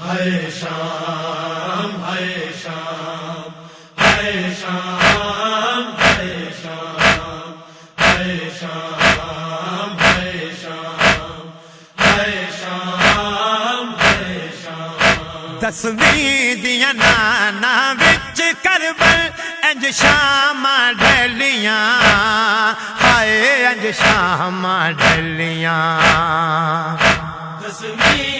ہائے شام ہائے شام ہائے شام ہائے شام ہائے شام ہائے شام ہائے شام ہائے شام۔ دسویں دیا نانا بچ کربل انج شام ڈلیاں ہائے انج شام ڈلیاں دسویں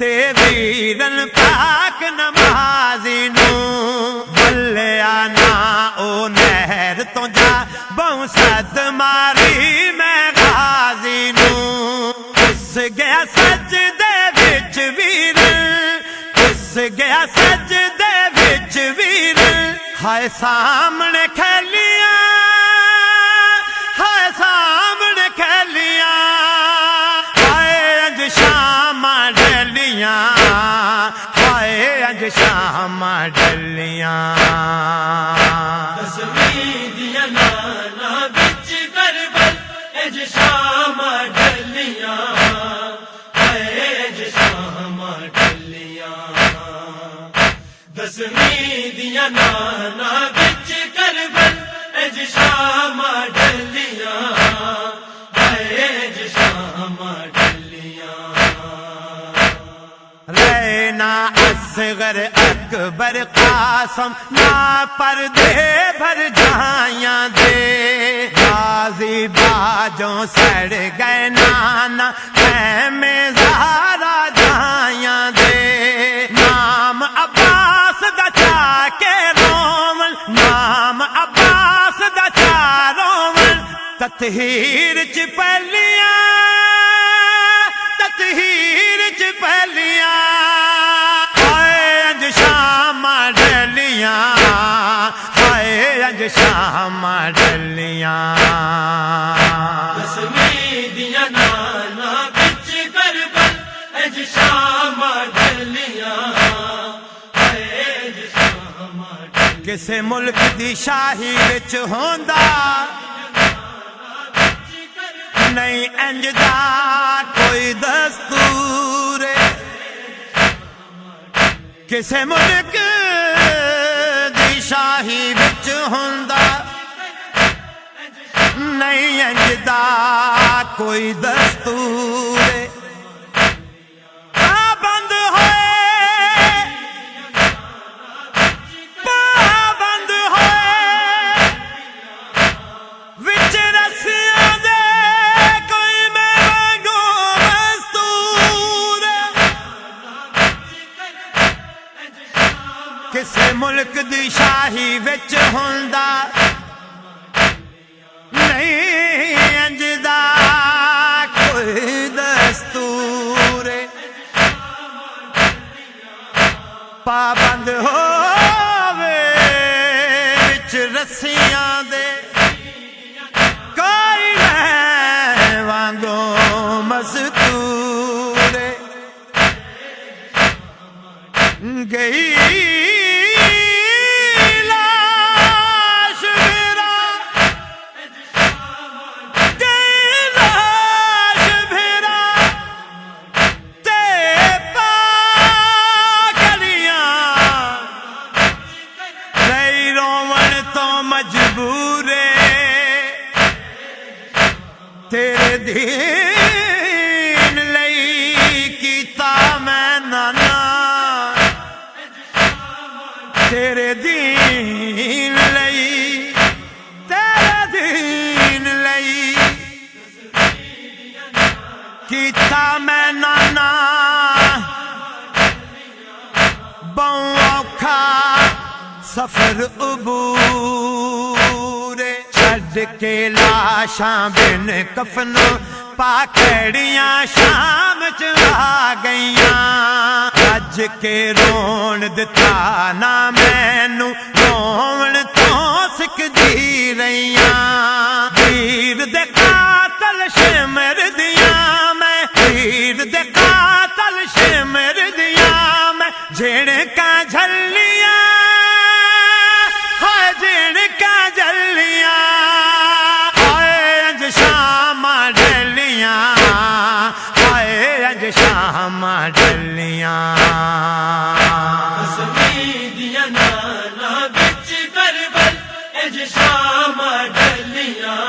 دے ویرن پاک نمازی نو۔ بلیا نا او نہر تو جا۔ بہوں سد ماری میں غازی نو۔ اس گیا سج دے وچ ویرن۔ اس گیا سج دے وچ ویرن۔ ہائے سامنے شام ڈلیاں۔ شام ڈلیاں۔ شام ڈلیاں۔ دسویں دیا نانا بچ کر بج شام ڈلیاں۔ شام اصغر اکبر قاسم نا پردے بھر جائیاں دے۔ غازی باجوں سڑ گئے نانا میں زہرا جائیاں دے۔ نام عباس دا چا کے رومن نام عباس دا چا رومن تطہیر چ پہلیاں تطہیر چ پہلیاں ڈلیاں کسے ملک دی شاہی وچ ہوندا نہیں انج دا کوئی دستور کسے ملک دی شاہی وچ ہوندا نہیں انج کوئی دستور پابند ہوئے۔ پابند ہوئے۔ وچ رسیاں دے کوئی میں گو مستور کسے ملک دی شاہی وچ ہوندا۔ پابند ہو۔ بوکھا سفر عبور چھڈ کے لاشاں بن کفن پاکڑیاں شام چلا گئیاں۔ اج کے رون دتا نا مینو رون تو سکھ جی دی رہی ڈلیاں، ہائے اج شام ڈلیاں۔ شام ڈلیاں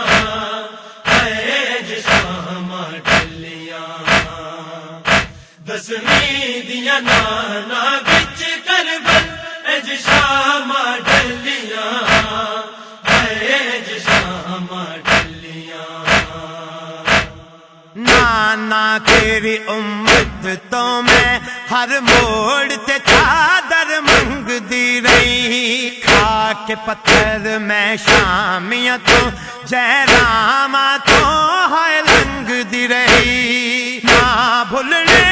شام ڈلیاں دسویں دیا نانا بچ کر بل اج شام زمانہ تیری امت تو میں ہر موڑ تے چادر منگ دی رہی۔ کھا کے پتھر میں شامیاں تو جہرامہ تو ہے لنگ دی رہی۔ نہ بھولنے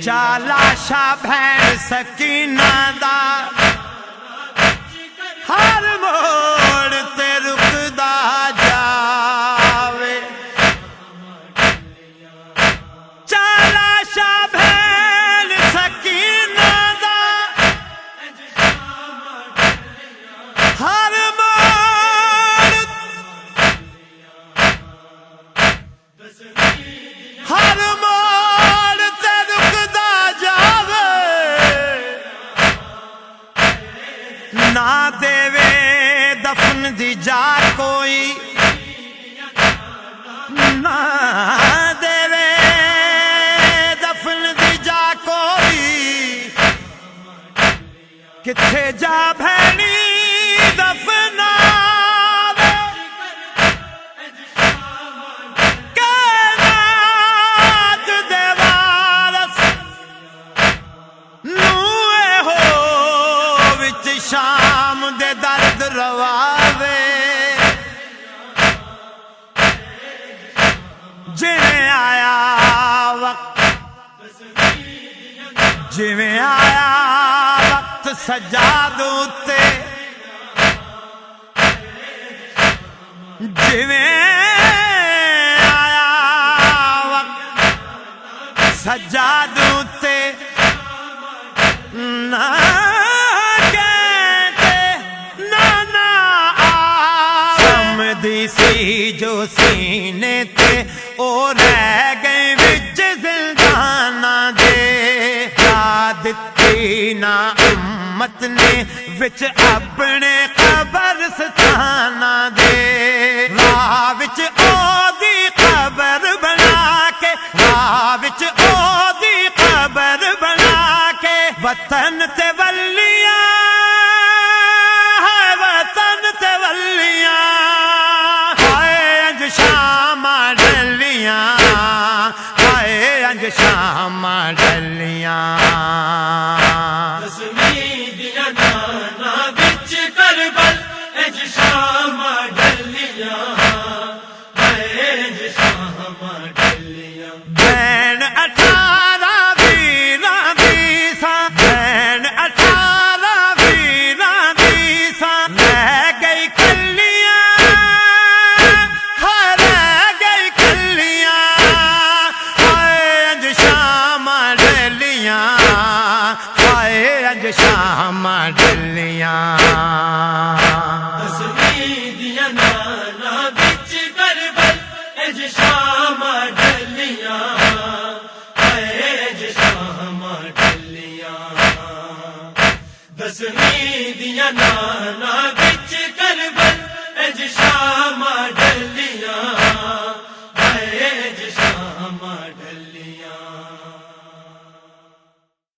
چالا شاہ بھین سکینہ دا ہر مو کچھ جا بھر تخت سجاد تے۔ جویں آیا وقت سجاد تے۔ نہ جو سینے تے او رہ گئے وچ زندانہ دے۔ یاد دینا امت نے وچ اپنے قبر ستانا دے راہ وچ او دی قبر بنا کے راہ وچ او دی قبر بنا کے وطن تے دسویں دیا نانا